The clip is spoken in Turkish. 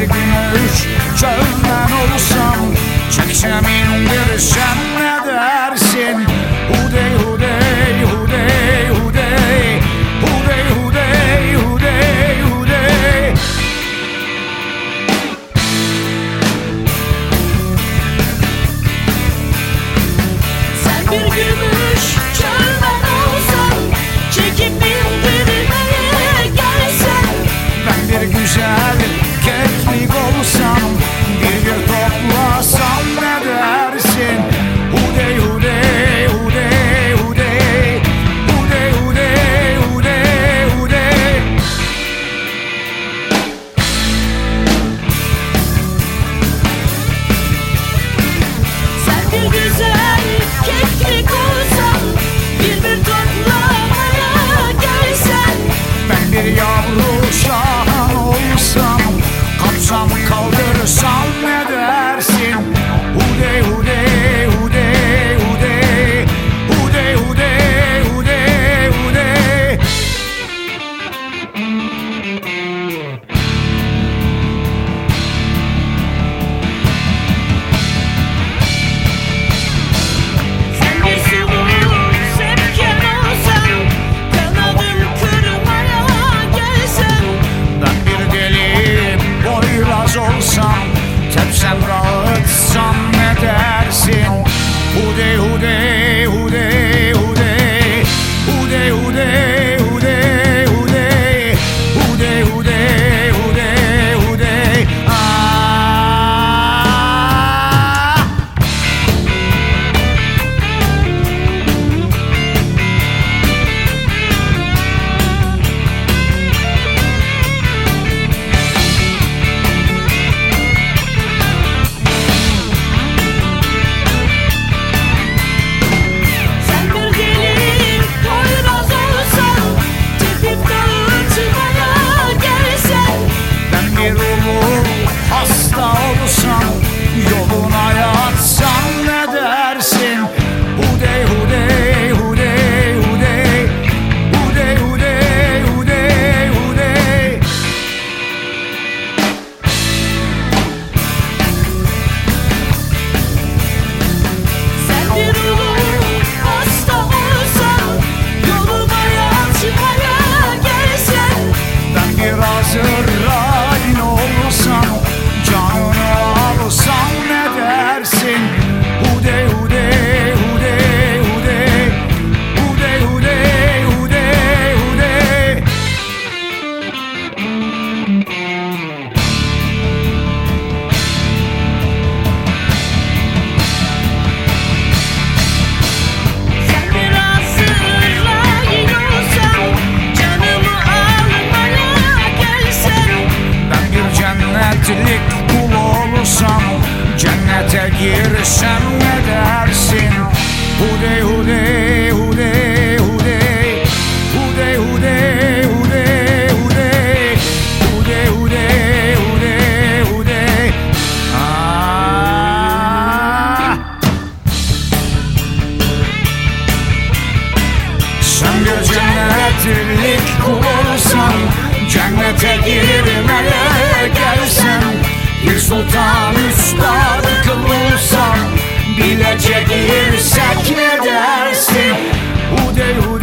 bir gümüş çölden olsam Çekeceğim indireceğim ne dersin? Hudey hudey hudey hudey Hudey hudey hudey hudey. Sen bir gümüş Hoodie, hoodie. Gelirsem ne dersin? Hudey hudey hudey hudey Hudey hudey hudey hudey Hudey hudey hudey hudey ah. Sen bir cennetlik bulursan Cennete girmeye gelsen. Bir sultan üstadı kılınsak Bilece girsek ne dersin? Hudey hudey